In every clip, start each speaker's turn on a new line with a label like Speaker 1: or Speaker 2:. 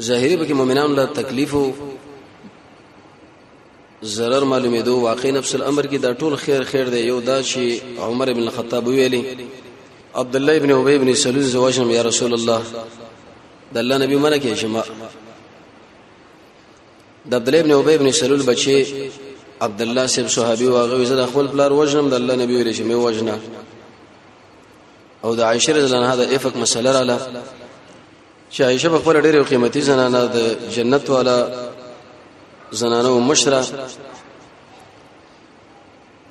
Speaker 1: ظاهری به کې مؤمنان له تکلیف او zarar معلومې دوه واقع نفس الامر کې دا ټول خیر خیر دی یو دا چې عمر ابن الخطاب ویلي عبد الله ابن ابي ابن سلول زواجم یا رسول الله د الله نبی منه کې شما د عبد الله ابن ابي ابن سلول بچي عبد الله سیب صحابي واغوي زه خپل بلار وجنم د الله نبی ویل چې مې وجنه او د عائشه رضی الله عنها د افق مسله رااله چې عائشه په خپل ډېر قیمتي زنانه د جنت والا زنانه او مشره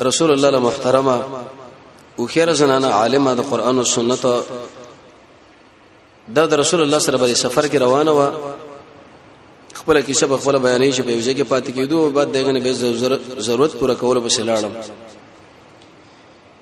Speaker 1: رسول الله محترمه او خیر زنانه عالمه د قران او سنت دا د رسول الله سره په سفر کې روانه و خپل کیسه په خپل بیانې چې په وجه کې پاتې کېدو او بعد دغه نه به ضرورت پوره کول په سلاړم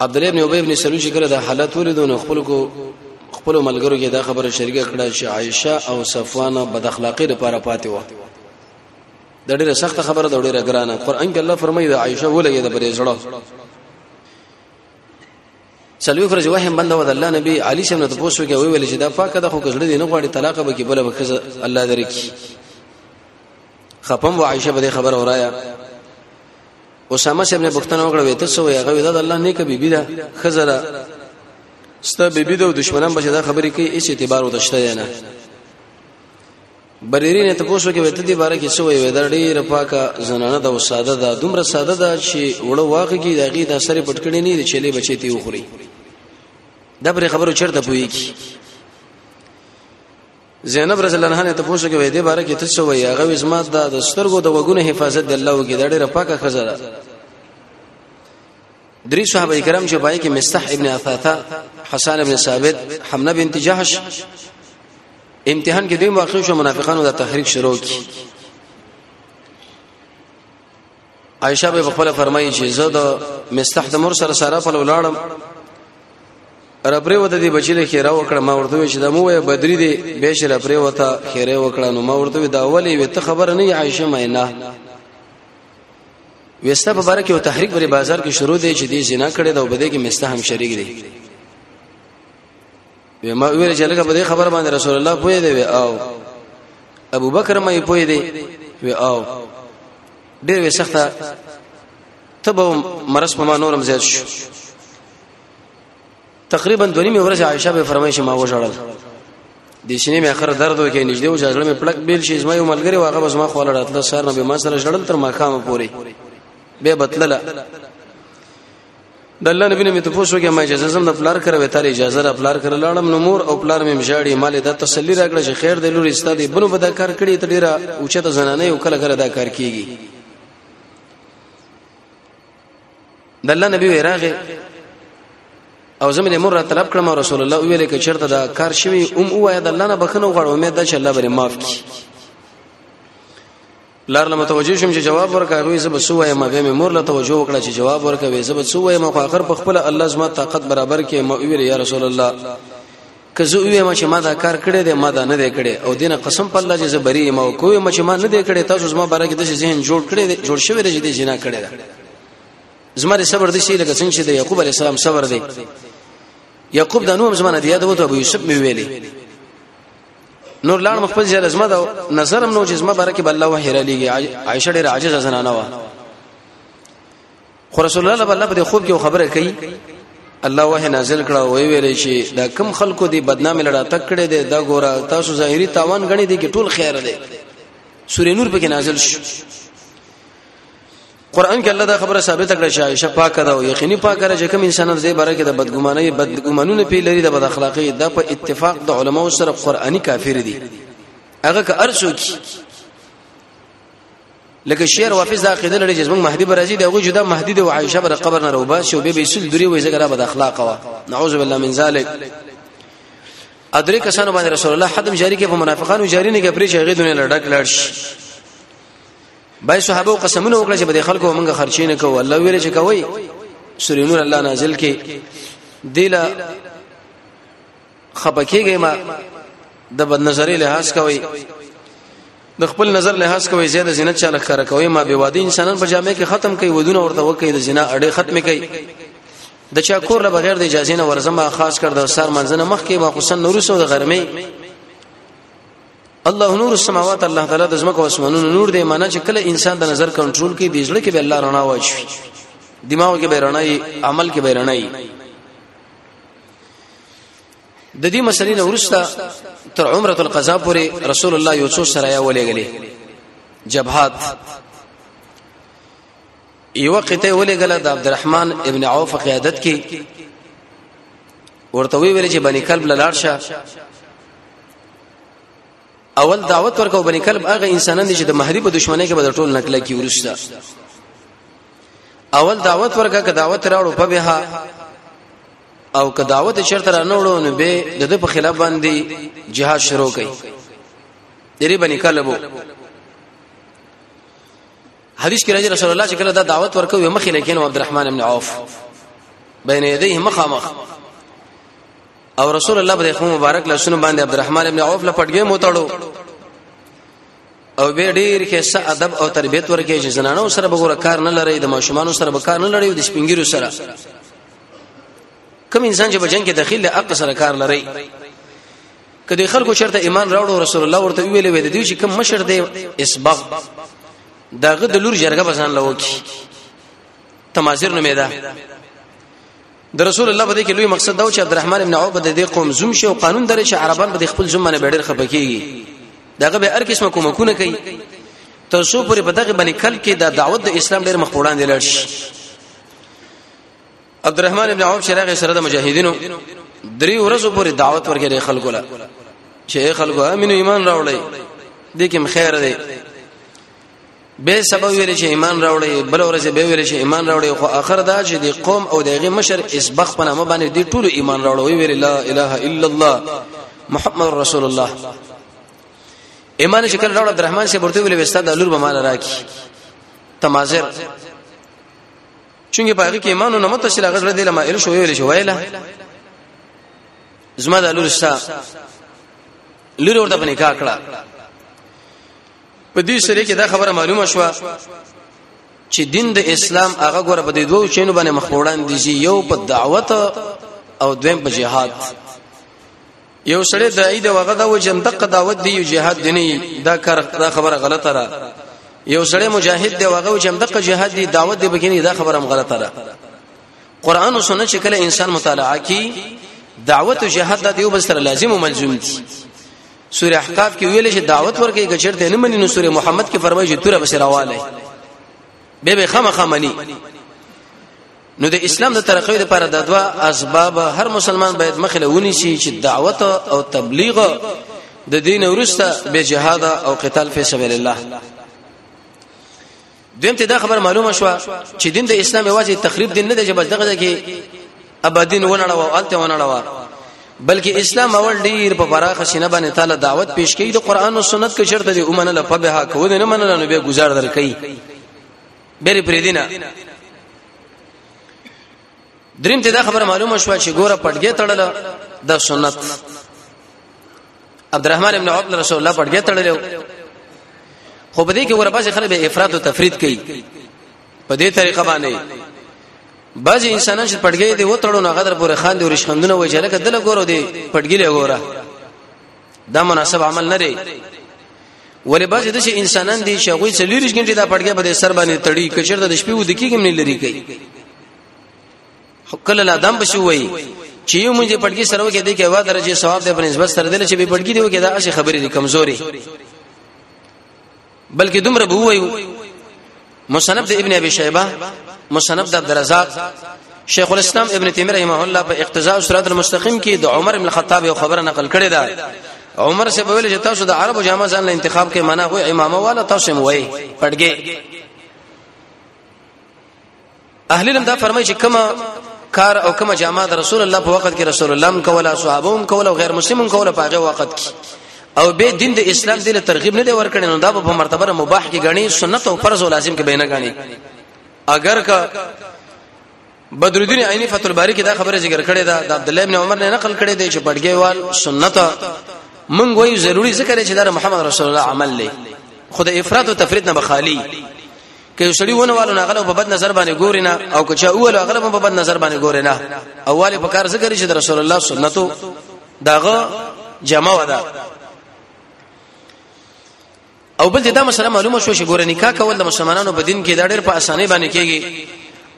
Speaker 1: عبد الله ابن ابي ابن سلول چې کله د حالت ولیدو نو خپل کو خپل ملګرو کې دا خبره شریکه کړه چې عائشه او صفوان بد اخلاقی لپاره پاتې و د ډیره سخت خبره د ډیره ګرانه قران کې الله فرمایي د عائشه ولګي د پرې زړه سلوی فرج وهم بنده ود الله نبی علی شمن ته پوښتنه کوي ویل چې دا پاکه د خو کړه دي نه غواړي طلاق به کې بل به الله درکې خپم و عائشه به خبر اورایا اسامه صاحب نه پښتنه وکړه وې ته څه وې هغه د الله نیکه بیبي ده خزره ستا بیبي ده دشمنان بچ دا خبرې کوي هیڅ اعتبار وتشته نه بریری نه تاسو کې وته دي باره کې څه وي ودر ډیر پاکه زنانه د ساده ده دومره ساده ده چې وړو واقع کې دغه د سره پټکړې نه دي چې لې بچي تی وخوري دا پر خبرو چرته پوي کی زینب رضی الله عنها نه تاسو کې وې دې باره کې تاسو وې هغه زما د سترګو د وګونو حفاظت د الله وکړي دا ډېره پاکه خزره درې صحابه کرام چې پای کې مستح ابن عثاثه حسن ابن ثابت حمنه بنت جهش امتحان کې دوی واقع شو منافقانو د تحریک شروع کی عائشه به خپل فرمایي چې زه د مستح د مور سره سره په ولاړم ربره وته دی بچی له خیره وکړه ما ورته چې د مو بدری دی به شر ربره وته خیره وکړه نو ما ورته دا اولی وی ته خبر نه عائشه مینه وسته په بار کې او تحریک پر بازار کې شروع دی چې دی زنا کړي دا وبده کې مسته هم شریک دی ما ویل چې لکه په دې خبر باندې رسول الله پوي دی او ابو بکر مې پوي دی و او ډېر وي سخته تب مرس په ما نورم زیات شو تقریبا دونی مې ورځ عائشه به فرمایي چې ما وژړل د شینې مې اخر درد وکړي نږدې و ځړل مې پلک بیل شي زما یو ملګری واغه بس ما خو لړاتله سر نه به ما سره ژړل تر ما خامه پوري به بتلله د الله نبی نه ته پوښتنه کوي ما اجازه زم د پلار کړو تر اجازه را پلار کړل لړم نو مور او پلار مې مشاړي مال د تسلی راکړه چې خیر د لور استاد بنو بدا کار کړی ته ډیره اوچته زنانه یو کله کله دا کار کیږي د الله نبی ویراغه او زمینه مور را طلب کړم رسول الله ویل کې چرته دا کار شوی ام اوه د الله نه بخنه غواړم امید ده چې الله بری معاف کړي لار له متوجه شوم چې جواب ورکا وې زب سو وایم به مې مور له توجه وکړه چې جواب ورکا وې زب سو وایم خو اخر په خپل الله زما طاقت برابر کې مو ویل یا رسول الله که زه وایم چې ما دا کار کړی دی ما دا نه دی کړی او دینه قسم په الله چې زه بری ما کوی ما چې ما نه دی کړی تاسو زما برګه د ذهن جوړ کړی دی جوړ شوی دی چې دی جنا کړی دی زما د صبر دي شي لکه څنګه چې د یعقوب علی السلام صبر دی یعقوب د نوم زمانه دی یاد وته ابو یوسف می ویلی نور لاړ مخ په ځای زما دا نظرم نو چې زما برکه بل الله وحی را لېږي عائشه ډېر عاجز زنانه و خو رسول الله بل په خوب کې خبره کوي الله وه نازل کړه وی ویل شي دا کم خلکو دی بدنامي لړا تک کړي دی دا ګوره تاسو ظاهري تاوان غني دي کې ټول خیر دی سورې نور پکې نازل شو قران کې الله دا خبره ثابت کړه چې عائشه پاکه ده او یقیني پاکه ده چې کوم انسان دې باره کې د بدګمانۍ بدګمانونه پی لري د بد اخلاقۍ د په اتفاق د علماو سره قرآني کافر دي هغه که ارسو کی لکه شعر وافز دا عقیده لري چې موږ مهدی برازي دغه جدا مهدی د عائشه بر قبر نه روبا شو به به سل دوری وې زګره بد اخلاق وا نعوذ بالله من ذلک ادرې کسانو باندې رسول الله حدم جاری کې په منافقانو جاری نه کې پرې چې هغه دنیا لړډک لړش بای صحابه قسمونه وکړه چې به خلکو مونږه خرچې نه کوو الله ویل چې کوي سورې نور الله نازل کې دیلا خپکیږي ما د بد نظرې لحاظ کوي د خپل نظر لحاظ کوي زیاده زینت چاله کار کوي ما به وادي انسانان په جامع کې ختم کوي ودونه ورته وکي د زنا اړې ختم کوي د چا کور له بغیر د اجازه نه ورزمه خاص کر د سر منځنه مخ کې ما حسن نورسو د غرمې الله نور السماوات الله تعالی د زمکو اسمانونو نور دی معنی چې کله انسان د نظر کنټرول کوي د ځړ کې به الله رڼا واچوي دماغ کې به رڼا عمل کې به رڼا د دې مسلې نه ورسته تر عمره القضاء پورې رسول الله یو څو سره یا ولېګلې جبهات یو قطه ولېګله د عبدالرحمن ابن عوف قیادت کې ورته ویل چې بني کلب لاړ شه اول دعوت ورکو بني کلب هغه انسانان چې د مهدی په دشمنه کې بدل ټول نکله کی ورسته اول دعوت ورکا که دعوت راوړو په بها او که دعوت چرته را نوړو نو به د دې په خلاف باندې جهاد شروع کړي دری بني کلبو حدیث کې راځي رسول الله چې کله دا دعوت ورکو یو مخې لکین عبدالرحمن ابن عوف بین یدیه مخامخ او رسول الله برېخو مبارک لاسونو باندې عبدالرحمن ابن عوف لپټګې موتړو او به ډیر کې څه ادب او تربیت ورکې چې زنانو سره بګور کار نه لري د ماشومان سره به کار نه لري د سپینګیرو سره کوم انسان چې بجنګ کې داخل له عقل سره کار لري کله خلکو چرته ایمان راوړو رسول الله ورته ویلې وې د دې چې کوم مشر دی اسبغ داغه د لور جرګه بسان لوکي تماظر نومې ده د رسول الله په دې کې لوی مقصد دا و چې عبدالرحمن ابن عوف د دې قوم زوم شي او قانون درې چې عربان به خپل زوم باندې ډېر خپکیږي داغه به هر قسمه کومکونه کوي تر څو پورې په دغه باندې کل کې د دعوت د اسلام ډېر مخ وړاندې لاړ شي عبدالرحمن ابن عوف شراغه سره د مجاهدینو درې ورځې پورې دعوت ورکړي خلکو لا چې خلکو امینو ایمان راوړی دې کې خیر دی به سبب ویل چې ایمان راوړی بل ورځ به ویل چې ایمان راوړی خو اخر دا چې دی قوم او دغه مشر اسبخ په نامه باندې دی ټول ایمان راوړی ویل لا اله الا الله محمد رسول الله ایمان شکل راوړ عبدالرحمن سی ورته ویل وستا د لور به مال راکی تمازر چونګه پاره کې ایمان نه مت شل غزل دی لما ال شو ویل شو ویلا زما د لور شتا لور ورته په نکاح کړه په دې سره کې دا خبره معلومه شوه چې دین د اسلام هغه ګوره په دې دوو چینو باندې مخ وړاندې دي یو په دعوت او دویم په جهاد یو سړی د عید وغه دا و جندق دعوت دی جهاد دی نه دا کار دا خبره غلطه را یو سړی مجاهد دی وغه و جندق جهاد دی دعوت دی بګینی دا خبره هم غلطه را قران او سنت چې کله انسان مطالعه کی دعوت او جهاد د یو بل سره لازم او ملزم دي سوره احقاف کې ویل شي دعوت ورکې کچرته نه مني نو سوره محمد کې فرمایي چې تور بس راواله به به خامخا مني نو د اسلام د ترقۍ لپاره د دوا اسباب هر مسلمان باید مخله ونی شي چې دعوت او تبلیغ د دین ورسته به جهاد او قتال فی سبیل الله دیم ته دا خبر معلومه شو چې دین د اسلام یوازې تخریب دین نه دی چې بس دغه کې ابدین ونړو او الته ونړو بلکې اسلام اول ډیر په پراخه شنه باندې تعالی دعوت پیش کړي د قران او سنت کې شرط دی اومنه لپه به کو نه منل نو به گزار درکې بری پرې دینه دریم ته دا خبره معلومه شو چې ګوره پټګې تړل د سنت عبدالرحمن ابن عوف رسول الله پټګې تړل خو په دې کې ګوره باسي خلک به افراط او تفرید کوي په دې طریقه باندې بعض انسانان چې پټګې دی و تړو نه غدر پورې خان دی ورش خندونه وای چې لکه دل ګورو دی پټګې له ګوره دا مناسب عمل نه دی ولې بعضې د شي انسانان دي چې هغوی څلوېښت ګنټې دا پټګی په دې سر باندې تړي که چېرته د شپې وده کېږي هم نه لرې کوي خو کله لا دم پسې ووایي چې یو مونږ پټګی سره وکړي دی کې یوه درجه ثواب دی په نسبت سره دی چې بې پټګی دی وکړي دا هسې خبرې دي کمزورې بلکې دومره به ووایو مصنف د ابن ابي شيبه مصنف د عبد الرزاق شیخ الاسلام ابن تیمیه رحمه الله په اقتضاء صراط المستقیم کې د عمر بن الخطاب یو خبره نقل کړې ده عمر سے ویل چې تاسو د عربو جامع ځان له انتخاب کې منع وي امامه والا تاسو هم وای پړګي اهل علم دا فرمایي چې کما کار او کما جامه د رسول الله په وخت کې رسول الله هم کوله صحابه هم کوله غیر مسلم هم کوله په هغه وخت کې او به دین د اسلام دله ترغیب نه دی ورکړي نو دا په مرتبه مباح کې غني سنت او فرض او لازم کې بینه غني اگر که بدر الدین عینی فتح الباری کې دا خبره ذکر کړې ده د عبد الله ابن عمر نه نقل کړې ده چې پټګیوال سنت مونږ وایو ضروری ذکر چې دا محمد رسول الله عمل لې خود افراط او تفرید نه بخالی که یو سړی ونه والو ناغله په بد نظر باندې ګوري نه او که چا اول هغه په بد نظر باندې ګوري نه اواله په کار ذکر شي د رسول الله سنتو داغه جمع ودا او بل دا مسله معلومه شو چې ګوره نکاح کول د مسلمانانو په دین کې دا ډېر په اسانۍ باندې کېږي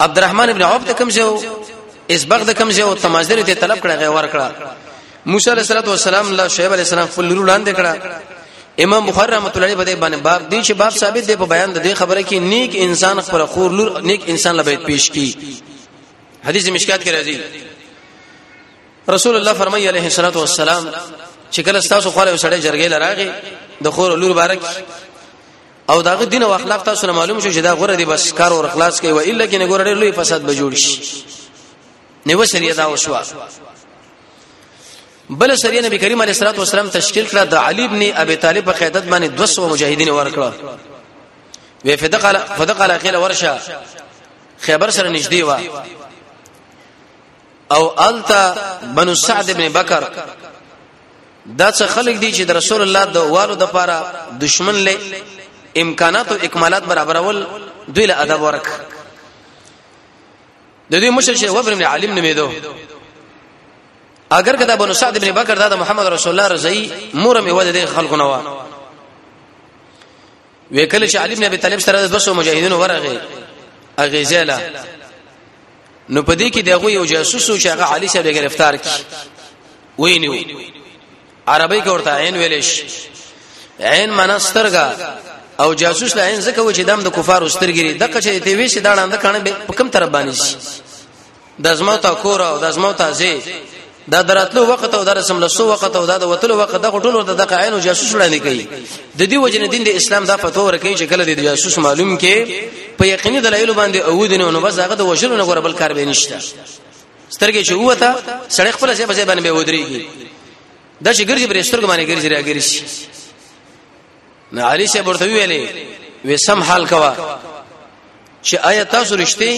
Speaker 1: عبدالرحمن ابن عوف ته کوم ځای او اسبغ د کوم ځای او تمازل ته طلب کړه غي ور کړه موسی علیہ الصلوۃ والسلام له شعیب علیہ السلام خپل لور وړاندې کړه امام بخاری رحمۃ اللہ علیہ باندې باندې باب دی چې باب ثابت دی په بیان د دې خبره کې نیک انسان خپل خور لور نیک انسان لبیت پیش کی حدیث مشکات کې راځي رسول الله فرمایي علیه الصلوۃ والسلام چې کله تاسو خو له سړی جرګې لراغي د خور لور بارک او داغه دین او اخلاق تاسو نه معلوم شو چې دا غره دی بس کار او اخلاص کوي و الا کې نه ګور ډېر لوی فساد به جوړ شي نیو شریعه دا وشوه بل سری نبی کریم علیه الصلاه والسلام تشکیل کړه د علی ابن ابي طالب په قیادت باندې 200 مجاهدین ورکړه وی فدقل فدقل خیل ورشه خیبر سره نږدې و او التا بنو سعد ابن بکر دا څه خلک دي چې د رسول الله د والو د پاره دشمن له امکانات او اکمالات برابرول دوی له ادب ورک د دې مشر شیخ وبر ابن عالم نومېدو اگر کدا بنو سعد ابن بکر دا د محمد رسول الله رضی مور مې ود دې خلکو نه و وکله چې علي ابن ابي طالب سره د 200 مجاهدینو ورغه اغیزلا نو پدې کې دغه یو جاسوس او شغه علي سره گرفتار کی وینیو عربی کې ورته عین ویل شي عین معنا سترګه او جاسوس لا عین زکه و چې دم د کفار سترګری د کچې ته وی شي دا لاندې کانه په کم طرف باندې شي د ازمو تا کور او د ازمو تا زی دا دراتلو وخت او درسم لسو وخت او دا د وتلو وخت د ټولو د دغه عین او جاسوس وړاندې کوي د دې وجنه دین د اسلام دا فتوا ورکوي چې کله د جاسوس معلوم کې په یقیني دلایل باندې او دین او نو بس هغه د وشلو نه غره بل کار به نشته سترګې چې وته سړی خپل ځای په ځای باندې ودرېږي دا چې ګرځي پرې سترګې باندې ګرځي را ګرځي نه علي شه ورته ویلې وې سم حال کوا چې آیا تاسو رښتې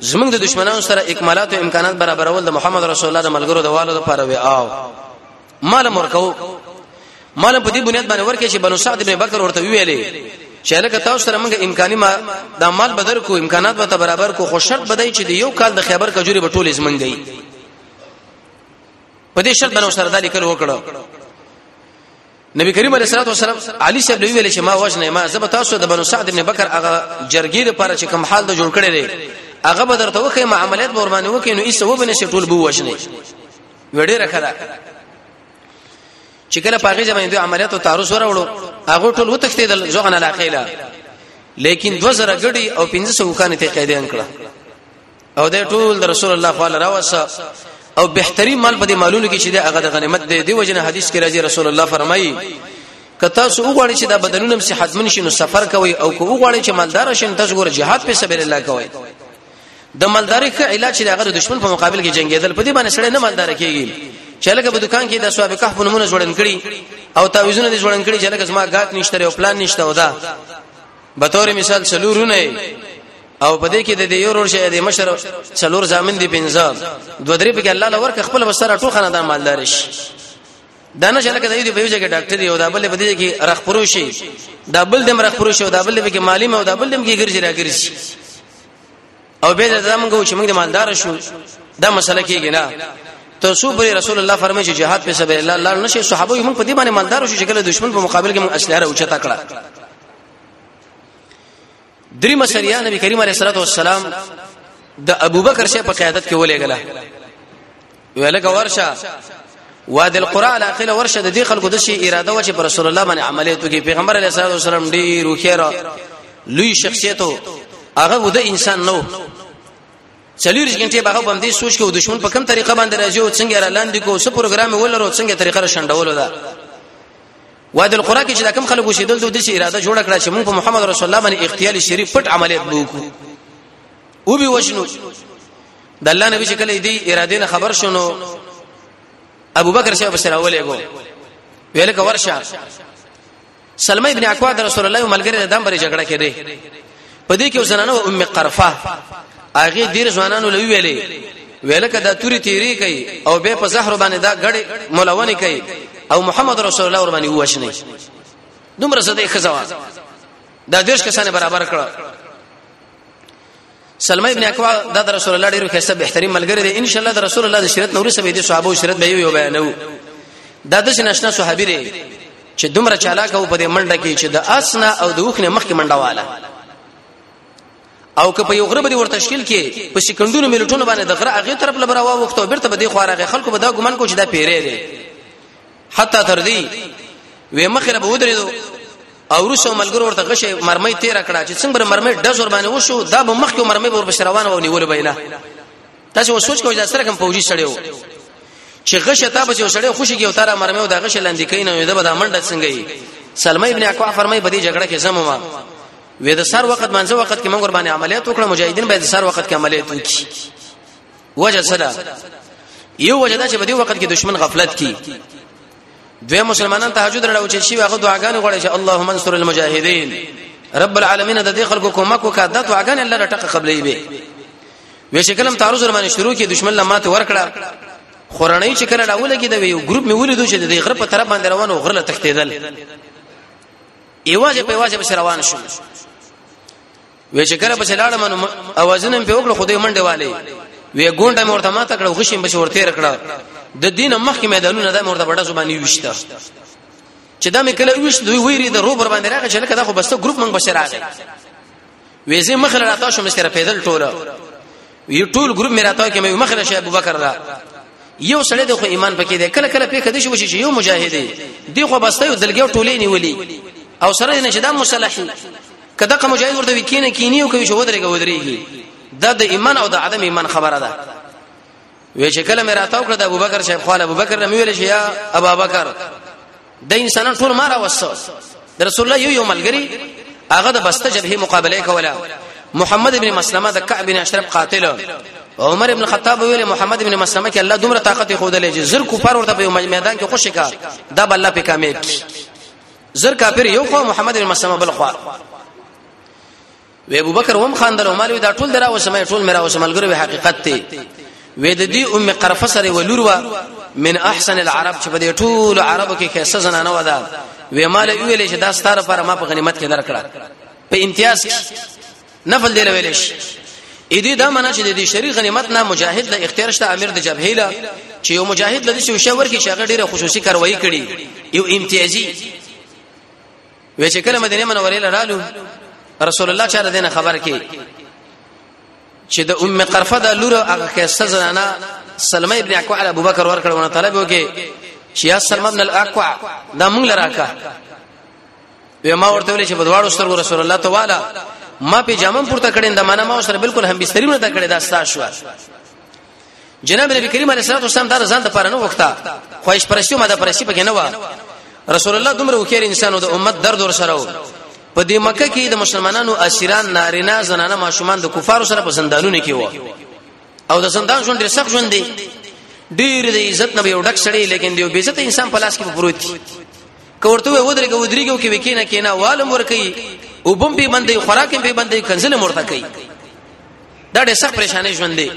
Speaker 1: زمونږ د دشمنانو سره اکمالات او امکانات برابرول د محمد رسول الله د ملګرو د والو لپاره وی آو مال مرکو مال په دې بنیاد باندې ورکه چې بنو سعد ابن بکر ورته ویلې چې لکه تاسو سره موږ امکاني ما د مال بدر کو امکانات به برابر کو خو شرط بدای چې د یو کال د خیبر کجوري به ټول اسمن گئی په دې شرط بنو سره د لیکل وکړو نبی کریم علیه الصلاه والسلام علی صاحب لوی ویل چې ما وژنه ما زب تاسو د بنو سعد ابن بکر هغه جرګې لپاره چې کوم حال د جوړ کړی دی هغه به درته وخی معاملات به ورمانه وکینو ایسه وبنه شټول بو وژنه وړي رکړه چې کله پاګه جمع دوی عملیات او تعرض وروړو هغه ټول وتښتیدل ځوغن علاقه لا لیکن 2000 غړي او 1500 کان ته قید انکړه او د ټول د رسول الله صلی الله علیه وسلم او بهترین مال په دې مالونو کې چې د هغه د غنیمت دی دی وجنه حدیث کې راځي رسول الله فرمایي کته سو وګړي چې د بدنونو صحتمن شي نو سفر کوي او کو وګړي چې مالدار شي تاسو ګور جهاد په سبیل الله کوي د مالداري ښه علاج چې هغه د دشمن په مقابل کې جنگیدل په دې باندې سړی نه مالدار کیږي چې لکه په دکان کې د اصحاب کهف نمونه جوړن کړي او تعویذونه دې جوړن کړي چې لکه زما غاټ نشته او پلان نشته ودا به تور مثال سلورونه او په دې کې د یو ورور شه د مشر سلور زامن دي پنځه دوه درې په کې الله لور ک خپل بسره ټول خاندان مالدار شي دا نه شلکه د دې په یو ځای کې ډاکټر یو دا بل په دې کې رخ پروشي دا بل دم رخ پروشي دا بل به کې مالی او دا بل دم کې ګرځي را ګرځي او به دا موږ چې موږ د مالدار شو دا مسله کېږي نه تر څو پر رسول الله فرمایي چې جهاد په سبیل الله لار نشي صحابه یې موږ په دې باندې مالدار شو چې کله دشمن په مقابل کې موږ اسلحه اوچته کړه درې مسریه نبی کریم علیه الصلاه والسلام د ابوبکر شه په قیادت کې ولېګله ویلګه ورشه وادي القران اخله ورشه د دې خلکو د شي اراده و چې پر رسول الله باندې عملیات کوي پیغمبر علیه الصلاه والسلام ډیر وخیره لوی شخصیت هغه و د انسان نو چلیرش غنټه به هم دې سوچ کې د دشمن په کوم طریقه باندې راځي او څنګه را لاندې کو څه پروګرام ولرو څنګه طریقه را شندول ده واد القرا کې چې دا کم خلکو شیدل دوی چې اراده جوړ کړه چې موږ په محمد رسول الله باندې اختیال شریف پټ عملیات وکړو او به وشنو د الله نبی چې کله دې اراده نه خبر شونو ابو بکر شاه بسره ولېګو ویل کا ورشه سلمہ ابن اکوا د رسول الله ملګری د دم بری جګړه کړي په دې کې وسنانو ام قرفه هغه ډیر ځوانانو لوي ویلې ویل کدا توري تیری کوي او به په زهر باندې دا غړي مولونه کوي او محمد رسول الله ور باندې وښني دومره زده خزوا دا دیش کسانه برابر کړه سلمہ ابن اکوا دا د رسول الله ډیرو خسته بهترین ملګری دی ان شاء الله د رسول الله د شریعت نور سمې دي صحابه او شریعت به یو بیانو دا د شناشنا صحابي دی چې دومره چالاک او په دې منډه کې چې د اسنا او د وښنه مخکې منډه واله او که په یو غره باندې ورته تشکیل کې په سکندونو ملټونو باندې د غره هغه طرف لبره واوخته بیرته به د خوارغه خلکو به دا ګمان کو چې دا پیری دی حتی تر دې وې مخره به ودرېدو او روسو ملګرو ورته غشي مرمۍ تیر کړه چې څنګه مرمۍ د زور باندې وشو دا به مخکې مرمۍ ور بشر روان و نیول به نه تاسو سوچ کوئ چې سره کوم فوجي سړی و چې غشه تا به سړی خوشي کې او تاره مرمۍ او دا غشه لاندې کین نو دا به دا منډه څنګه یې سلمہ ابن اقوا فرمای بدی جګړه کې زمما وې د سر وخت منځه وخت کې موږ باندې عملیات وکړه مجاهدین به د سر وخت کې عملیات وکړي وجه صدا یو وجه دا چې په دې وخت کې دشمن غفلت کی دوی مسلمانان تهجد لري او چې شی واغ دعاګانې غواړي چې اللهم انصر المجاهدین رب العالمین د دې خلکو کومک وکړه د دعاګانې الله ټکه قبلې به وې شکلم تعرض ورمانه شروع کې دشمن لمات ورکړه خورنۍ چې کله راول کې دا یو ګروپ می ولیدو چې د غره په طرف باندې روان او غره له تختیدل ایواز په ایواز به روان شو وې چې کله بچ لاړم نو اوازونه په وکړه خدای منډه والي وې ګونډه مې ورته ماته کړه غشیم بچ ورته رکړه د دینه مخکې میدانونه د مورته بڑا زبانی وشته چې دا مې کله وښ دوی ویری د روبر باندې راغی چې لکه دا خو بسته ګروپ منګ بشر راغی وېزه مخ له راته شو مستر پیدل ټوله یو ټول ګروپ مې راته کې مې مخ نه شي ابوبکر را یو سړی د خو ایمان پکې دی کله کله پې کدي شو چې یو مجاهد دی خو بس ته دلګو ټولې نیولې او سره نه شدام مصالحي کدا کوم مجاهد ورته وکینه کینی او کوي شو درګه ودرېږي دا د ایمان او د عدم ایمان خبره ده وی چې کله مې راتاو کړ د ابوبکر شیخ خان ابوبکر نه ویل شي یا ابوبکر د انسانان ټول مار وسو د رسول الله یو یو ملګری هغه د بسته جبهه مقابله کوله محمد ابن مسلمه د کعب بن اشرف قاتل عمر ابن خطاب ویل محمد ابن مسلمه کې الله دومره طاقت خو دلې چې زر کفار ورته په میدان کې خوشی کا دا بل الله په کامیاب زر کافر یو خو محمد ابن مسلمه بل خو وی ابو بکر هم خاندل او مالوی دا ټول درا او سمې ټول میرا او سملګرو به حقیقت ته وې د دې ام قرفه سره ولور وا من احسن العرب چې په دې ټول عربو کې خیسه زنانه ودا وې مال ویلې چې دا ستاره پر ما په غنیمت کې درکړه په امتیاز نفل دی ویلې شي اې دې دا معنی چې د دې شری غنیمت نه مجاهد له اختیار شته امیر د جبهې له چې یو مجاهد لدی شو شاور کې شغه ډیره خصوصي کاروایی کړي یو امتیازي وې چې کله مدینه منورې لرالو رسول الله چاره دینه خبر کې چې د ام قرفه د لور هغه خسته زنانه سلمہ ابن اکوع علی ابوبکر ورکړ ونه طلب وکي چې یا سلمہ ابن الاکوع دا مونږ لراکا وې ما ورته ویل چې په دواړو سترګو رسول الله ته والا ما په جامم پورته کړین د معنا ما سره بالکل هم بستریم نه کړی دا ستا شو جناب نبی کریم علیه الصلاه والسلام دا ځان د پاره نه وخته خواهش پرستی ماده پرستی پکې نه و رسول الله دومره وکړ انسانو د امت درد ور سره و په دې مکه کې د مسلمانانو اسیران نارینه زنانه ماشومان د کفارو سره په زندانونو کې و او د زندان ژوند ډېر سخت ژوند دی ډېر د عزت نه یو ډک سړی لیکن دی عزت انسان په لاس کې پروت دی کورته و درګه و درګه کې وکینه کینه والم ور کوي وبم به بندي خوراک به بندي کنزل مرته کوي دا ډېر سخت پریشانې ژوند دی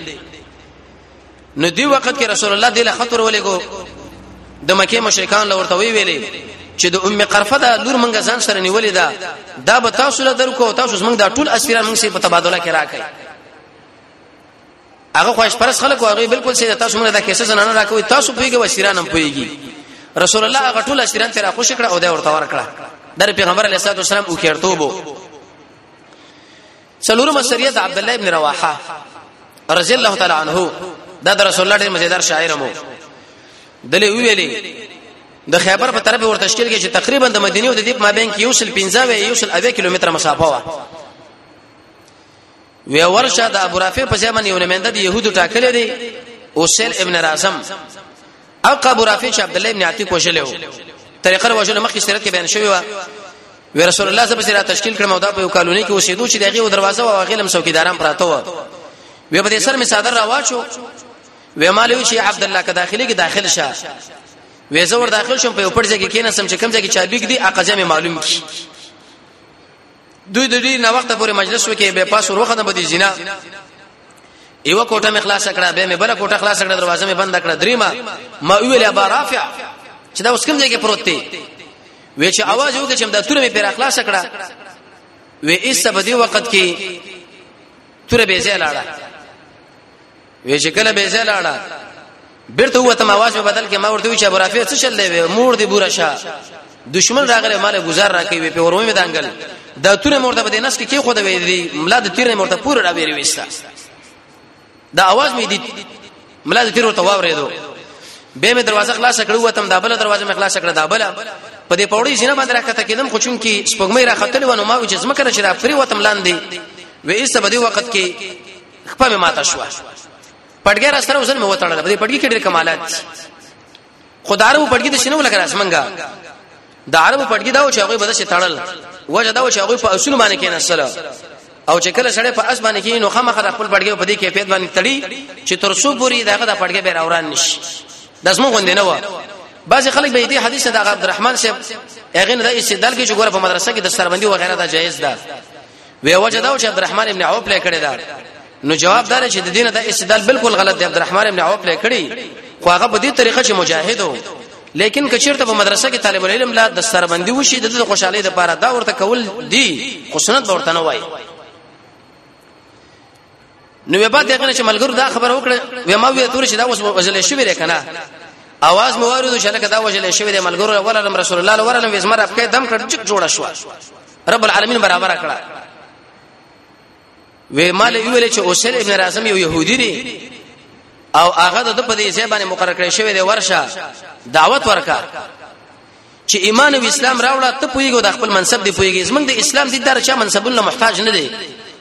Speaker 1: نو دی وخت کې رسول الله دله خطر ولګو د مکه مشرکان له ورته وی ویلې چې د ام قرفه دا لور منګه ځان سره نیولې ده دا به تاسو له درکو تاسو موږ دا ټول اسیران موږ سي په تبادله کې راکړي هغه خوښ پرس خلکو هغه بالکل سي تاسو موږ دا کیسه زنانه راکوي تاسو پیګه وسیران هم پیګي رسول الله هغه ټول اسیران تر خوش کړه او دا ورته ورکړه در پیغمبر علیه الصلاه والسلام او کېرتوبو څلورم سریه د عبد الله ابن رواحه رضی الله تعالی عنہ دا د رسول الله ډېر مزیدار شاعر مو دلې ویلي د خیبر په طرف ورته شکل کې چې تقریبا د مدینه او د دیپ مابین کې یو سل 15 و یو سل اویا کیلومتر مسافه و وی ورشه د ابو رافع په ځای باندې یو نماینده د يهودو ټاکلې دي اوسل ابن رازم او قبر رافی چې عبد الله ابن عتیق وشلې وو طریقه وشلې مخکې سره کې بیان شوی و وی رسول الله صلی الله علیه وسلم تشکیل کړم او دا په یو کالونی کې اوسېدو چې دغه دروازه او غیلم څوکیداران پراته و وی په دې سر می صادر راواچو وی مالوی چې عبد الله که داخلي کې داخل شه وی زور داخل شم په یو پړځه کې کینې سم چې کم ځای کې چابي کې دي اقزه می معلوم کی دوی د دې نه وخت پورې مجلس وکي به پاس وروخه نه بدی زینا یو کوټه مې خلاص کړه به مې بل کوټه خلاص کړه دروازه مې بند کړه دریمه ما ویل ابا رافع چې دا اوس کوم ځای کې پروت دی وې چې आवाज وکړ چې دا تور مې پر خلاص کړه وې ایست په دې وخت کې تور به زه لاړه وې چې کله به زه لاړه بیرته وته ما واځو بدل کې ما ورته وی چې ابو رافع څه شل دی مور دی بورا شه دشمن راغله مال گزار راکوي په ورومه دانګل دا تور مرته په نس کې کې خو دا وی دی ملا د تیر مرته پور را ویری وستا دا आवाज مې دی ملا د تیر ورته واورېدو به مې دروازه خلاص کړو وتم دا بل دروازه مې خلاص کړه دا بل په دې پوړی سینه باندې راکته کېدم خو چون کې سپګمې را خپل ونه ما وجه زما کنه چې را پری وتم لاندې وې ایسته بده وخت کې خپل ماته شو پټګي را سره وزن مې وتړل په دې پټګي کې ډېر کمالات دي خدارو پټګي د شنو لکه اسمنګا د عربو پټګي دا و چې هغه بدشه تړل وجه دا و چې هغه په اصول باندې کې نسله او چې کله سړی په اس باندې کې نو خامخ د خپل پټګي په دې کې پیټ باندې تړي چې تر څو پوری دغه د پټګي به راوران نشي د اسمو غوندې نه و بعضی خلک به دې حدیث د عبدالرحمن صاحب هغه نه د استدلال کې چې ګوره په مدرسه کې د سربندي وغیرہ دا جایز ده وی وجه دا چې عبدالرحمن ابن عوف لې کړی دا نو جواب دار چې د دینه د استدلال بالکل غلط دی عبدالرحمن ابن عوف لې کړی خو هغه په دې طریقه چې مجاهد وو لیکن کچیرته په مدرسه کې طالب العلم لا د سربندي وشي د خوشحالي لپاره دا ورته کول دي خو سنت ورته نه وایي نو به بعد دغه چې ملګرو دا خبر وکړه و ما وی تور چې دا اوس وجل شوی دی کنه اواز مې وریدو چې لکه دا وجل شوی دی ملګرو ولرم رسول الله ولرم وزمر اپ کې دم کړ چې جوړ شو رب العالمین برابر کړه و ما له ویل چې اوسل ابن راسم یو يهودي دی او هغه د په دې ځای باندې مقرر کړی شوی دی ورشه دعوت ورکا چې ایمان او اسلام راوړه ته پویګو د خپل منصب دی پویګې زمنګ د اسلام دي دار چا منصبونه محتاج نه دی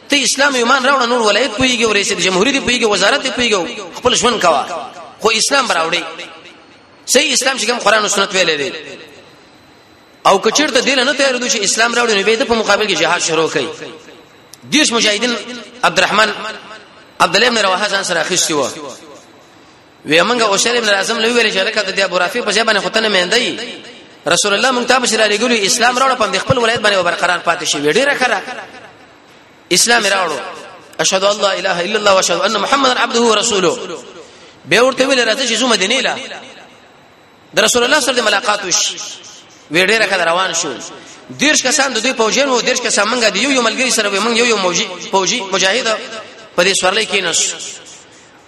Speaker 1: ته اسلام ایمان راوړه نور ولایت پویګو رئیس جمهوریت دی پویګو وزارت دی پویګو خپل ژوند کوا خو اسلام راوړي صحیح اسلام چې کوم قران او سنت ویلې دي او کچیرته دل نه تیار دوی چې اسلام راوړي نو به د په مقابل کې جهاد شروع کړي دیش مجاهدین عبدالرحمن عبد الله بن رواحه ځان سره اخیستی و وی موږ او شرم لازم لوي ویل چې لکه د ابو رافی په ځای باندې خدای نه مندای رسول الله موږ ته بشرا لګولو اسلام راوړ په خپل ولایت باندې برقرار پاتې شي ډیره کړه اسلام راوړو اشهد ان لا اله الا الله واشهد ان محمدا عبده ورسوله به ورته ویل راځي چې زو مدینه لا د رسول الله سره د ملاقات وشي وی ډیره کله روان شو دیرش کسان د دوی پوجین وو دیرش کسان منګه د یو یو ملګری سره به منګ یو یو موجی پوجی مجاهد په دې سورلې کې نس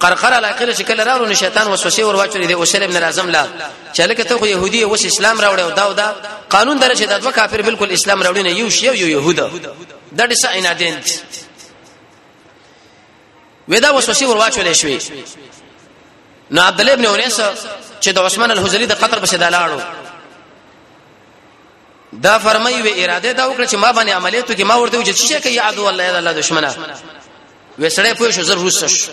Speaker 1: قرقر علاقه چې کله راو نه شیطان وسوسه ور واچولې د اوسل ابن اعظم لا چې لکه ته خو يهودي اوس اسلام راوړې او دا او دا قانون درشه د دوه کافر بالکل اسلام راوړې نه یو شی یو يهودا د دې ساينادین ودا وسوسه ور واچولې شوې نو عبد الله ابن انیس چې د عثمان الحزری د قطر په سیده لاړو دا فرمایي وی اراده دا وکړه چې ما باندې عملیاتو کې ما ورته و چې څه کوي عدو الله یا الله دشمنه وسړې پوه شو زر روس شو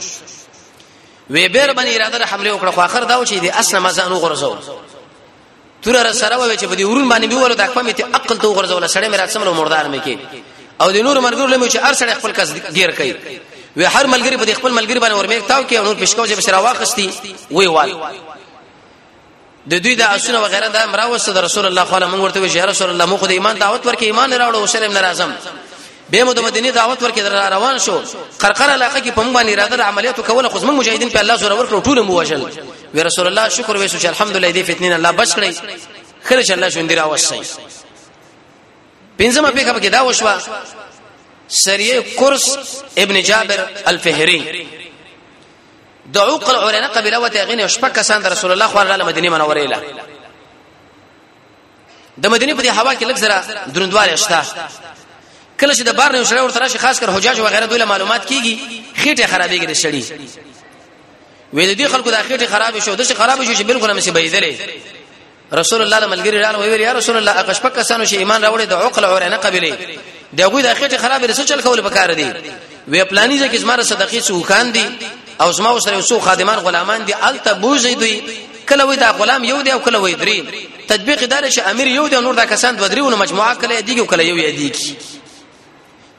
Speaker 1: وی بیر باندې اراده حمله وکړه خو اخر دا و چې د اسنه مزانو غرزو تور را سره وای چې په دې ورون باندې ویول د خپل میته عقل تو غرزول سړی میرا سمره مردار مې کې او د نور مرګور لمه چې ار سړی خپل کس ګیر کوي وی هر ملګری په خپل ملګری باندې ورمه تاو کې نور پښکاو چې بشرا واخستی وی وال د دوی د اسونه وغیرہ د امراوسته د رسول الله صلی الله علیه وسلم ورته وی رسول الله مخ د ایمان دعوت ورکې ایمان راوړو وسلم ناراضم به مو د مدینه دعوت ورکې در روان شو قرقره علاقه کې په مونږ باندې راغله عملیاتو کوله خو زمونږ مجاهدین په الله سره ورکړو ټول مو وژل وی رسول الله شکر وې چې الحمدلله دې فتنین الله بچ کړی خیر چې الله ژوند راوښی پنځمه پیګه کې دا وشوه سریه کورس ابن جابر الفهری د عقل اورنه قبيله وته غني شپه کسان د رسول الله صلی الله علیه وسلم مدینه منوره اله د مدینه په دې هوا کې لږ زره دروندواله شته کله چې د بار نه شړې ورته راشي خاص کر حجاج وغیرہ دوی معلومات کیږي خېټه خرابېږي د شړی وې د دې خلکو د خېټه خراب شو د څه خراب شو چې بالکل هم څه بيدلې رسول الله ملګری رال ویل یا رسول الله اقش پک کسانو چې ایمان راوړي د عقل اور نه قبلې دغه د خېټه خراب رسول چل کول پکاره دي وې پلاني ځکه زماره صدقې سوکان دي او زما وسره سو خادمان غلامان دي الته بوزي دوی کله وې دا غلام یو دی او کله وې درې تطبیق دار چې امیر یو دی نور دا کسان دوه دریونه مجموعه کړي دیګو کړي یو یادی کی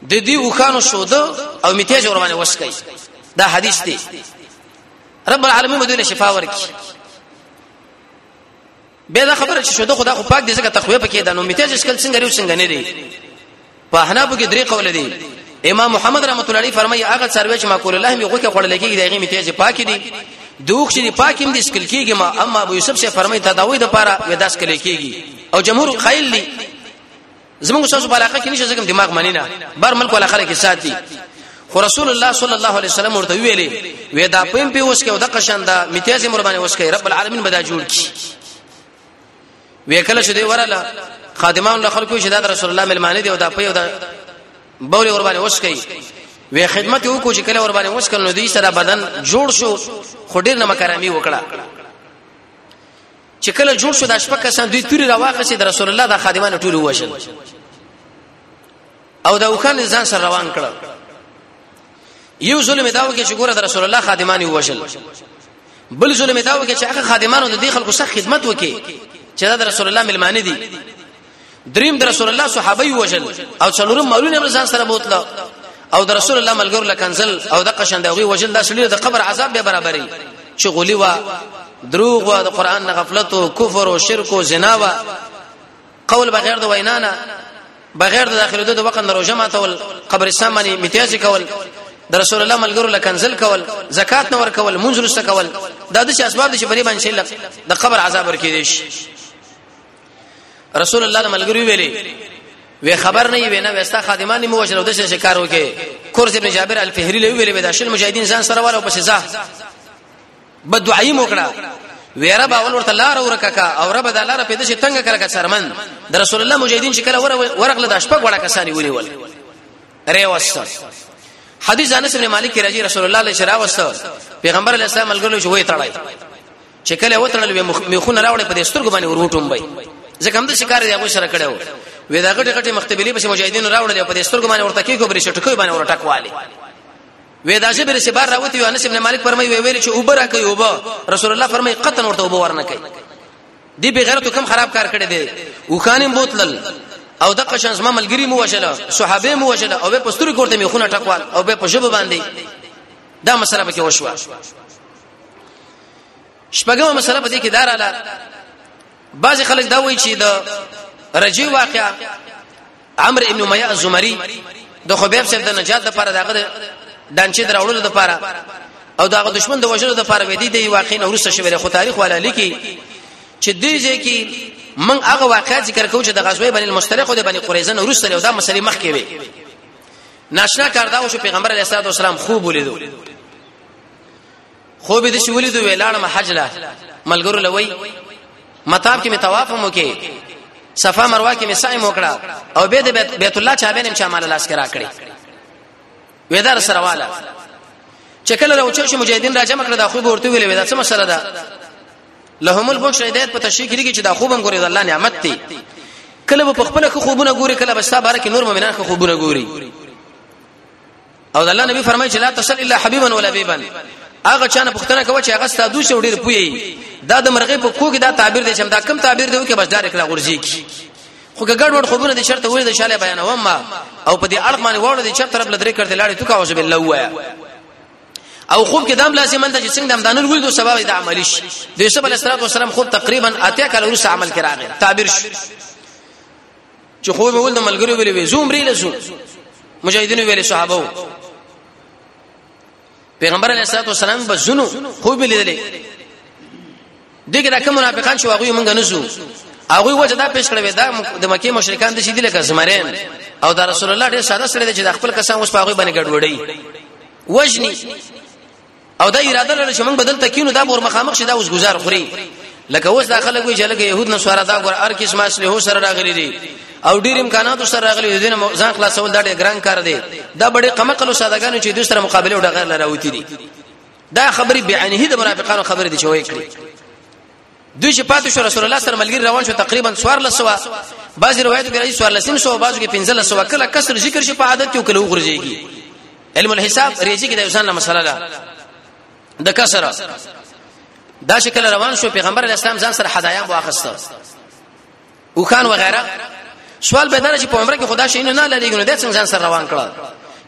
Speaker 1: د دې وخانو شوده او میته جوړ باندې وسکي دا حدیث دی رب العالمین مدونه شفا ورکي به دا خبره چې شوده خدا خو پاک دې ځکه تقوی پکې ده نو میته چې شکل څنګه لري څنګه نه لري په حنابو کې درې قول دي امام محمد رحمت الله علیه فرمایي هغه څاروي چې ماکول الله می غوکه خړل کېږي دغه می تیزه پاکي دي دوخ چې پاکیم دي سکل کېږي ما اما ابو یوسف شه فرمایي تداوی د پاره ودا سکل کېږي او جمهور قائل دي زموږ شاسو علاقه کې نشه زګم دماغ منی نه بر ملک ولا خلک ساتي خو رسول الله صلی الله علیه وسلم ورته ویلي وې دا پم په اوس کې او د قشن دا میتیازم ور باندې اوس کې رب العالمین بدا جوړ کی وی کله چې دی وراله خادمان له خلکو چې د رسول الله ملمانه دی او د په یو د بول ور باندې وشکي وی خدمت یو کو چې کله ور باندې وشکل نو دی سره بدن جوړ شو خو ډیر نه مکرامي وکړه چې کله جوړ شو د شپه کسان دوی توري راواخه چې د رسول الله د خادمانو ټول وشل او دا وکړ ځان سره روان کړ یو ظلم دا وکړي چې ګوره د رسول الله خادمانی وژل بل ظلم دا وکړي چې هغه خادمانو د دې خلکو سخت خدمت وکړي چې دا د رسول الله ملمانه دي دریم د رسول الله صحابه یې وژل او څلورم مولونه هم ځان سره بوتله او د رسول الله ملګرو لکنزل او د قشن دغه وژل دا سړي د قبر عذاب به برابرې چې غولي وا دروغ وا د قران نه غفلت او کفر او شرک او زنا وا قول بغیر د وینا نه بغیر د داخلو د وقت نه روزه ماتول قبرستان باندې امتیاز کول د رسول الله ملګرو له کنزل کول زکات نور کول منځ رسته کول دا د اسباب دي چې بری باندې شلک د قبر عذاب ورکې دي رسول الله د ملګرو ویلي وی خبر نه وی نه وستا خادمان مو وشل د شکار وکي کورس ابن جابر الفهری له ویلي به د شل مجاهدین ځان سره والو په سزا بدعای موکړه ویره با ول ورته لار ورکه کا او رب د لار په دې چې تنگ کړه شرمن د رسول الله مجاهدین چې کله ورغله د شپږ وړه کسانی ونی ول ری وسته حدیث انس بن مالک رضی رسول الله علیه شرا وسته پیغمبر علیه السلام ملګرو چې وې تړای چې کله وتړل به مخونه راوړې په دې سترګو باندې وروټوم بای ځکه هم د شکار دی هغه سره کړو وې دا غټه غټه مختبلی به مجاهدین راوړل په دې سترګو باندې ورته کې کو برې شټکوي باندې ورټکواله وې دا جبر سي بار راوتی یو انس ابن مالک فرمایي وی ویل چې اوبر راکې اوبه رسول الله فرمایي قطن ورته اوبه ورنه کوي دی بغیرته کم خراب کار کړی دی او خانم بوتلل او د قشن زما ملګری مو وشله صحابه مو وشله او به پستوري کوته می خونه ټکوال او به په جبه باندې دا مسله پکې وشوه شپږمه مسله په دې کې داراله بعض خلک دا وایي چې د رجی واقعا عمرو ابن امیہ الزمری د خبیب صاحب د نجات لپاره دغه دانچې دراوړلو لپاره او دغه دشمن د وژلو لپاره وې دي د واقعین ورسره شوی خو تاریخ ولا لیکي چې دې ځکه من هغه واقعا ذکر کوم چې د غزوه بنی المستلق او د بنی قریظه نه ورسره دا مسلې مخ کې وي ناشنا کار دا او چې پیغمبر علیه السلام خوب ولیدو خو به د شولې دوه لاړم حج لا ملګرو لوي مطاف کې می طواف مو کې صفه مروه کې می سعی مو کړه او به د بیت الله چا بینم چا مال لاس کې را کړی وېدار سره والا چې کله راوچو شو مجاهدین را جمع کړه دا خوب ورته ویلې وېدا څه مسله ده لهم البشر هدایت په تشریح کې چې دا خوبم ګوري د الله نعمت دی کله په خپل خوبونه ګوري کله بستا بار کې نور مؤمنان خوبونه ګوري او الله نبی فرمایي چې لا تسل الا حبيبا ولا بيبا هغه چانه پښتنه کوي چې هغه ستادو شو ډیر پوي دا د مرغې په کوګه دا تعبیر دی چې دا کم تعبیر دی وکي بس دار کړه غورځي کی خو ګډ وډ خوبونه دي شرط وې د شاله بیان و ما او په دې اړه باندې وړو دي چې طرف لدرې کړته لاړې تو کاوځ بالله وایا او خوب کې دام لازم ده چې څنګه دام دانل ویل دو سبب د عمل شي د یوسف علی السلام خوب تقریبا اتیا کال ورسره عمل کراغه تعبیر شي چې خو به ول د ملګرو ویلې وې زوم ری لزو مجاهدینو ویلې صحابه وو پیغمبر علیه الصلاه والسلام به زونو خو به لیدلې دغه د کوم منافقان شو هغه مونږ نه زو هغه وجه دا پیش کړو دا د مکه مشرکان د شې دي لکه زمرین او دا رسول الله ډېر ساده سره دی چې د خپل کسان اوس په هغه باندې ګډوډي وجني او دا اراده لرله چې موږ بدل تکینو دا بور مخامخ شي دا اوس گزار خوري لکه اوس دا خلک وي چې لکه يهود نه سواره دا ګور ار کیسه ماسله هو سره راغلي دي او ډیر امکانات سره راغلي دي نه ځان خلاصول دا ډیر ګران کار دی دا بډې قمقلو سادهګانو چې دوی سره مقابله وډه غیر لراوتی دي دا خبري بیانه د منافقانو خبرې دي چې وایي کړی دوی چې پاتې شو رسول الله سره ملګری روان شو تقریبا سوار لسوا بعض روایتو کې راځي سوار لسم سو بعضو کې پنځل لسوا کله کسر ذکر شي په عادت یو کله وګرځيږي علم الحساب ریځي کې د انسان له مسله ده د کسر دا شکل روان شو پیغمبر اسلام ځان سره هدايا واخسته اوخان وغیرہ سوال به دا چې په عمره کې خدا شي نه لړیږي نو د څنګه سره روان کړه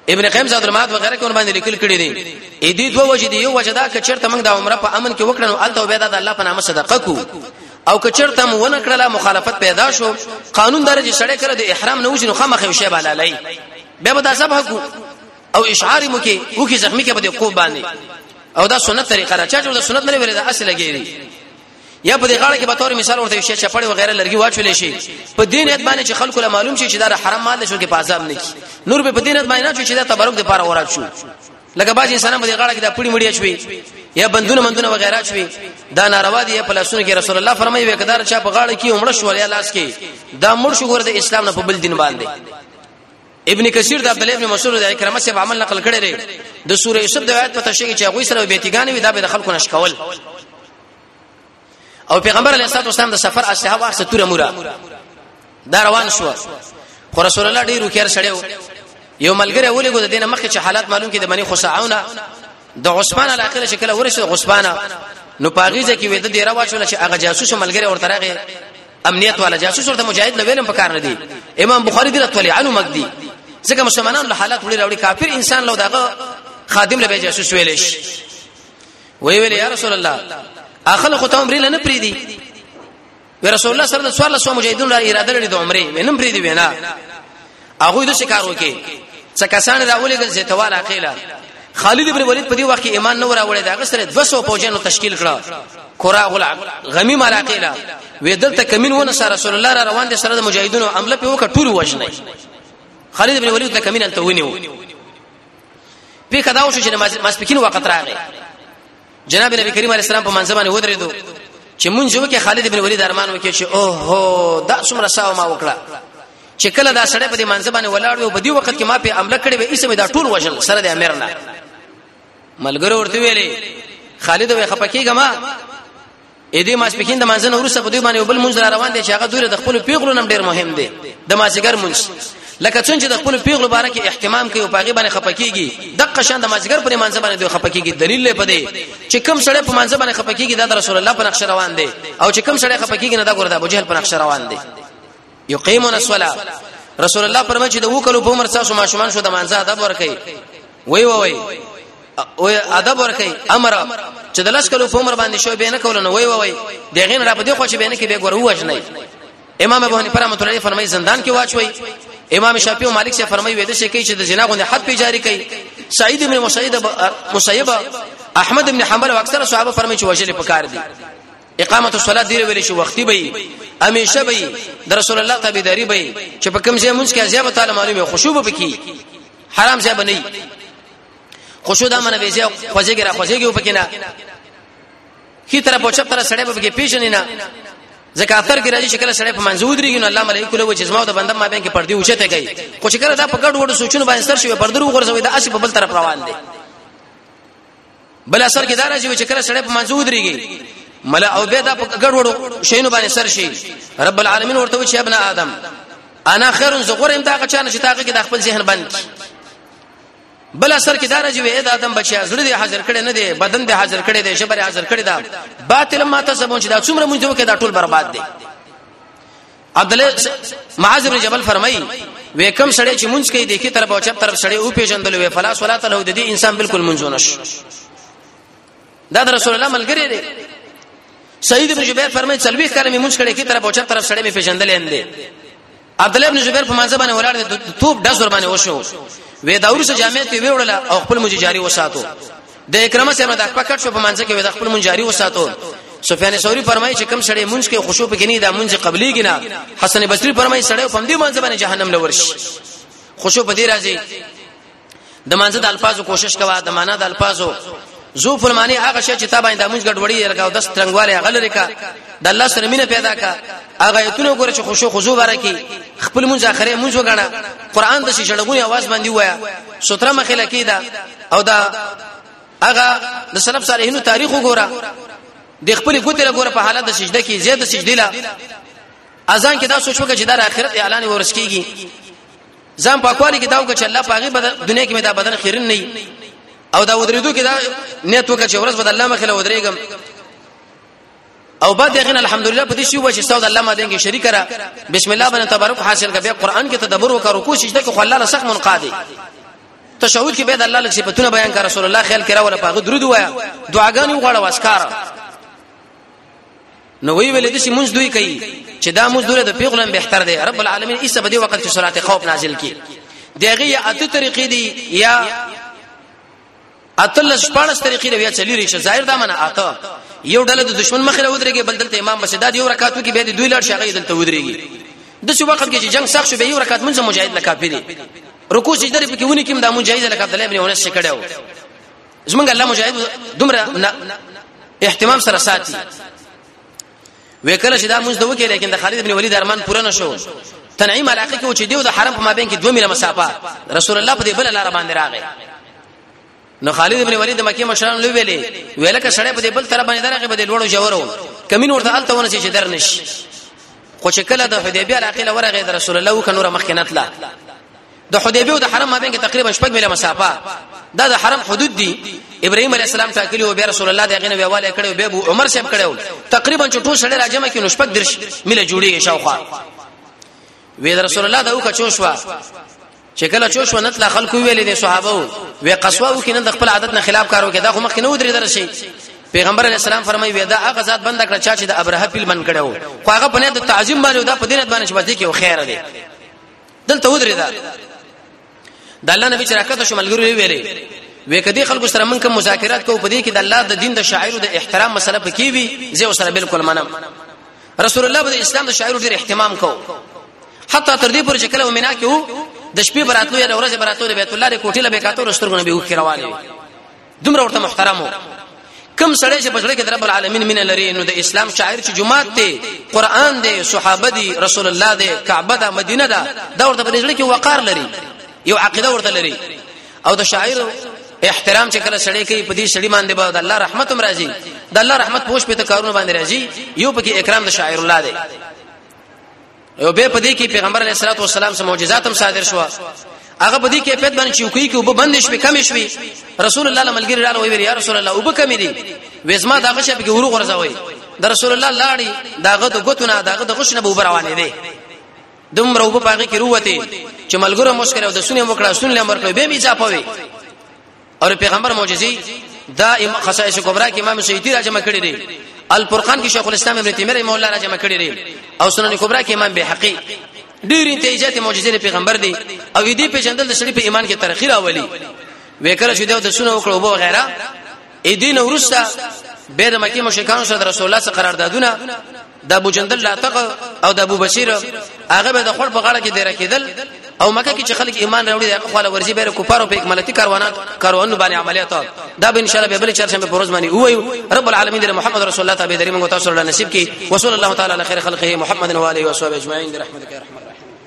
Speaker 1: ابن قیم زاد المعاد وغیرہ کې ور باندې لیکل کړی دی اې دې دوه وجې دی یو وجه دا چې چرته موږ د عمره په امن کې وکړو الته به دا د الله په نامه صدقه کو او که چرته مو ونه کړله مخالفت پیدا شو قانون درجه سړی کړه د احرام نه وځنو خامخ یو شی بالا لای به به دا سب حق او اشعار مو کې وکي زخمی کې به کو باندې او دا سنت طریقه را چا چې دا سنت نه ویل دا اصل لګیږي یا په دې غاړه کې به تور مثال ورته شي چې پړې وغیرہ لرګي واچول شي په دین ات باندې چې خلکو له معلوم شي چې دا حرام مال شو کې په عذاب نه کی نور به په دین ات باندې نه چې دا تبرک د پاره ورات شو لکه باج انسان په دې غاړه کې دا پړې مړی شوی یا بندونه مندونه وغیرہ شوی دا ناروا دي په لاسونو کې رسول الله فرمایي وکدار چا په غاړه کې عمر شو یا لاس کې دا مړ شو ګور د اسلام نه په بل دین باندې ابن کثیر د عبد الله ابن مسعود د اکرامه سره عمل نقل کړی دی د سوره یوسف د آیات په تشریح کې چې هغه سره بیتګانې وي دا به د خلکو نشکول او پیغمبر علیه الصلاه والسلام د سفر اسلحه واخسته توره مورا دا روان شو خو رسول الله ډیرو خیر سړیو یو ملګری ولې ګو د دینه مخکې چې حالات معلوم کې د منی خصاعونه د عثمان الاخره چې کله ورشه عثمان نو پاغیزه کې وېد دی راوښول چې هغه جاسوس ملګری ورته راغی امنیت والا جاسوس ورته مجاهد نه ویلم په کار نه دی امام بخاری دی رتولی عنه مګدی ځکه مسلمانانو له حالات وړي راوړي کافر انسان لو دغه خادم له جاسوس ویلش وی ویل یا رسول الله اخل خو ته عمرې نه پری دی وی رسول الله صلی الله علیه وسلم مجاهدون را اراده لري د عمرې وینم پری دی وینا هغه د شکار وکي څه کسان راولې د زیتوال عقیله خالد ابن ولید په دې وخت کې ایمان نه وراوړی دا غسر 200 پوجانو تشکیل کړه کورا غلا غمی مراقیلا وې دلته کمین ونه سره رسول الله را روان دي سره د مجاهدونو عمله په وکټ ټول وژنه خالد ابن ولید د کمین التونیو پیښه دا وشو چې ماسپکین وخت راغی جناب نبی کریم علیه السلام په منځ باندې ودرېدو چې مونږ یو کې خالد ابن ولید ارمان وکړي چې او هو دا څومره ساو ما وکړه چې کله دا سړی په دې منځ باندې ولاړ و په دې وخت کې ما په عمل کړی به اسمه دا ټول وژل سره د امیر نه ملګرو ورته ویلي خالد وې خپکیګه ما اې دې ماسپخین د مانځنه ورسره په دوی باندې بل مونږ را روان دي چې هغه دوی د خپل پیغلو نم ډیر مهم دي د مازیګر مونږ لکه څنګه د خپل پیغلو باره کې اهتمام کوي او پاغي باندې خپکیږي د قشان د مازیګر پر مانځ باندې دوی خپکیږي دلیل لې پدې چې کم سړی په مانځ باندې خپکیږي د رسول الله په نقش روان دي او چې کم سړی خپکیږي نه د ګوردا بوجهل په نقش روان دي یقیمون الصلاه رسول الله فرمایي چې د وکړو په عمر تاسو ماشومان شو د مانځه ادب ورکړي وای وای او ادب ورکي امر چې د لس کلو عمر باندې شو به نه کول نو وای وای دغه نه را بده خو چې به نه کې به ګور وژنې امام ابو حنیفه رحمۃ اللہ فرمایي زندان کې واچوي امام شافعي او مالک سے فرمایي وې د شي کې چې د جنا غوندې حد په جاری کوي سعید ابن مسیب مسیب احمد ابن حنبل او اکثر صحابه فرمایي چې وجلې پکار دي اقامت الصلاه دی ویل شي وختي به همیشه به د رسول الله تابعداري به چې په کوم ځای مونږ کې عذاب تعالی معلومه خشوع به پکې حرام ځای بنئ خشوع دا منه به ځای خوځيږي را خوځيږي په کې نه هی طرف او چپ طرف سړی به کې پیژنې نه ځکه اثر کې راځي چې کله سړی په منځو درېږي نو الله ملائکه له وجه زما او د بنده ما بین کې پردي اوچته کوي خو چې کله دا په ګډ وډو سوچونه باندې سر شي پردرو غورځوي دا اسی په بل طرف روان دي بل اثر کې دا راځي چې کله سړی په منځ ودرېږي ملا او به دا په ګډ وړو شینو باندې سر شي رب العالمین ورته وی چې ابن ادم انا خیر زغرم دا غچانه چې تاګه کې د خپل ذهن بند کی بل اثر کې دار جوړې د ادم بچي زړه دې حاضر کړي نه دي بدن دې حاضر کړي دي شبر حاضر کړي دا باطل ما ته سبون چې دا څومره مونږ کې دا ټول برباد دي عبد الله معاذ بن جبل فرمایي وې کم سړی چې مونږ کوي د کی طرف او چپ طرف سړی او پیژندل وې فلا صلات له د دې انسان بالکل منځونه شي دا رسول الله ملګری دی سعید ابن جبیر فرمایي چلوي کړه مې مونږ کړي کی طرف او چپ طرف سړی مې پیژندل اندې عبد الله ابن جبیر په منځ باندې ولاړ دی توپ د زور باندې وشو وې دا ورسره جامع ته ویوړل او خپل مجي جاری وساتو د اکرمه سره د خپل کټ شو په منځ کې وي د خپل مونږ جاری وساتو سفیان ثوری فرمایي چې کم سړی مونږ کې خشوع پکې نه دا مونږ قبليږي نه حسن بصری فرمایي سړی په دې منځ باندې جهنم لور شي خشوع په دې راځي د منځ د الفاظو کوشش کوه د معنا د الفاظو زو فرمانی هغه شی چې تا باندې د مونږ ګډوډي لګاو د سترنګواله هغه لري کا د الله سره مینه پیدا کا هغه ایتونه ګوره چې خوشو خضوع ورکی خپل مونږ اخره مونږ وګڼه قران د شړګونی आवाज باندې وایا ستره مخه لکیدا او دا هغه د سلف صالحینو تاریخ وګوره د خپل ګوتې له ګوره په حالت د سجده کې زیاده سجده لا اذان کې دا سوچ وکړه چې دا آخرت اعلان ورس کیږي ځان پاکوالی کې دا وکړه چې الله پاغي بدن دنیا کې مې دا بدن خیرن نه او دا ودریدو کې دا نیت وکړه چې ورځ بد الله مخله ودرېګم او بعد یقین الحمدلله په دې شی و چې استاد الله ما دې کې شریک را بسم الله باندې تبارک حاصل کړه قرآن کې تدبر وکړو کوشش دې خو الله له سخت منقادي تشهود کې به د الله له صفاتونو بیان کړه رسول الله خیال کړه ولا پاغه درود وایا دعاګانې وغواړه واسکار نو وی ویل دي چې مونږ دوی کوي چې دا مونږ دوی د پیغلم بهتر دی رب العالمین ایسه په دې وخت کې صلات خوف نازل کی دغه یا اته طریقې دي یا اتل شپارس طریقې دی بیا چلی ریشه ظاهر دا منه اته یو ډله د دشمن مخې له ودرېږي بل دلته امام بس دا یو رکعاتو کې به د دوی لړ شغې دلته ودرېږي د څه وخت کې چې جنگ سخت شو به یو رکعات منځه مجاهد نه کافی دی رکوع سجده لري پکې ونی کوم د مجاهد لکه عبد الله ابن انس شکړو زمونږ الله مجاهد دومره اهتمام سره ساتي وکړه چې دا موږ ته وکړي لیکن د خالد ابن ولید ارمان پوره نشو تنعیم علاقه کې و چې دیو د حرم په مابین کې 2 میله مسافه رسول الله په دې بل لار باندې راغی نو خالد ابن ولید د مکه مشران لوي ویلې ویلکه سړی په دې بل طرف باندې درغه په دې لوړو جوړو کمین ورته الته ونه چې درنش خو چې کله د حدیبیه علاقه لورغه د رسول الله وکنه مخکنه تله د حدیبیه او د حرم مابین کې تقریبا شپږ میله مسافه دا د حرم حدود دي ابراهيم عليه السلام ټاکلی او بیا رسول الله دغه نه ویواله کړو به ابو عمر صاحب کړو تقریبا چټو سره راجمه کې نشپک درش مله جوړیږي شاوخوا وې رسول الله دا وکړو شو چې کله چوش ونت لا خلکو ویلې دي صحابه وې قصوا وکړي نه د خپل عادت نه خلاف کارو کې دا خو مخکې نه ودرې درشي پیغمبر علی السلام فرمایي ودا هغه ذات بند کړ چې د ابرهه پیل من کړو خو هغه په نه د تعظیم باندې دا په دینت باندې چې بده کې خیر دی دلته ودرېدا د الله نبی چې راکته شو ملګرو یې ویلې وې کدي خلکو سره مونږه مذاکرات کوو په دې کې د الله د دین د شاعرو د احترام مسله پکې وي زه سره بالکل منم رسول الله د اسلام د شاعرو ډېر اهتمام کو حتی تر دې پورې چې کله ومینا کې د شپې براتلو یا د ورځې براتلو د بیت الله د کوټې له بیکاتو رستورګونه به وکړوالې دومره ورته محترم وو کم سړی چې بجړه کې رب العالمین مين لري نو د اسلام شاعر چې جمعات دی قران دی صحابه دی رسول الله دی کعبه ده مدینه ده دا ورته بجړه کې وقار لري یو عقیده ورته لري او د شاعر احترام چې کله سړی کوي په دې سړی باندې به د الله رحمت هم راځي د الله رحمت پوښ په تکارونه باندې راځي یو پکې اکرام د شاعر الله دی او به په دې کې پیغمبر علیه الصلاه والسلام سره معجزات هم صادر شو هغه په دې کې په باندې چوکۍ کې وب بند شوي کم شوي رسول الله لملګری رااله وی یا رسول الله وب کم دي وزما داغه شپ کې ورو غرزوي د رسول الله لاړی داغه د غوتونه داغه د غشنه به روانې دي دومره وب پاګه کې روته چې ملګرو مشکل او د سونې وکړه سونې مرکه به می چاپوي او پیغمبر معجزي دا خصائص کبرا کې امام سیوطي راجمه کړی دی الفرقان کې شیخ الاسلام ابن تیمیه رحمه الله راجمه کړی دی او سنن کبرا کې امام بهقي ډیر انتهاجات معجزې پیغمبر دی او دې په جندل د شریف ایمان کې ترخی راولي وکړه چې دا د سنو وکړو وو غیره اې دین ورسته به د مکی مشرکانو سره رسول الله سره قراردادونه د ابو جندل لاتق او د ابو بشیر هغه به د خپل په غاړه کې ډیر کېدل او مکه کې چې خلک ایمان راوړي دغه خپل ورزي به کفار او په اکمالتي کاروانات کاروانو باندې عملیات دا به ان شاء الله به بل چرشنبه پروز باندې وایو رب العالمین د محمد رسول الله تعالی دریم غو تاسو له نصیب کې وصلی الله تعالی علی خیر خلقه محمد و علیه و صحبه اجمعین برحمتک یا رحمت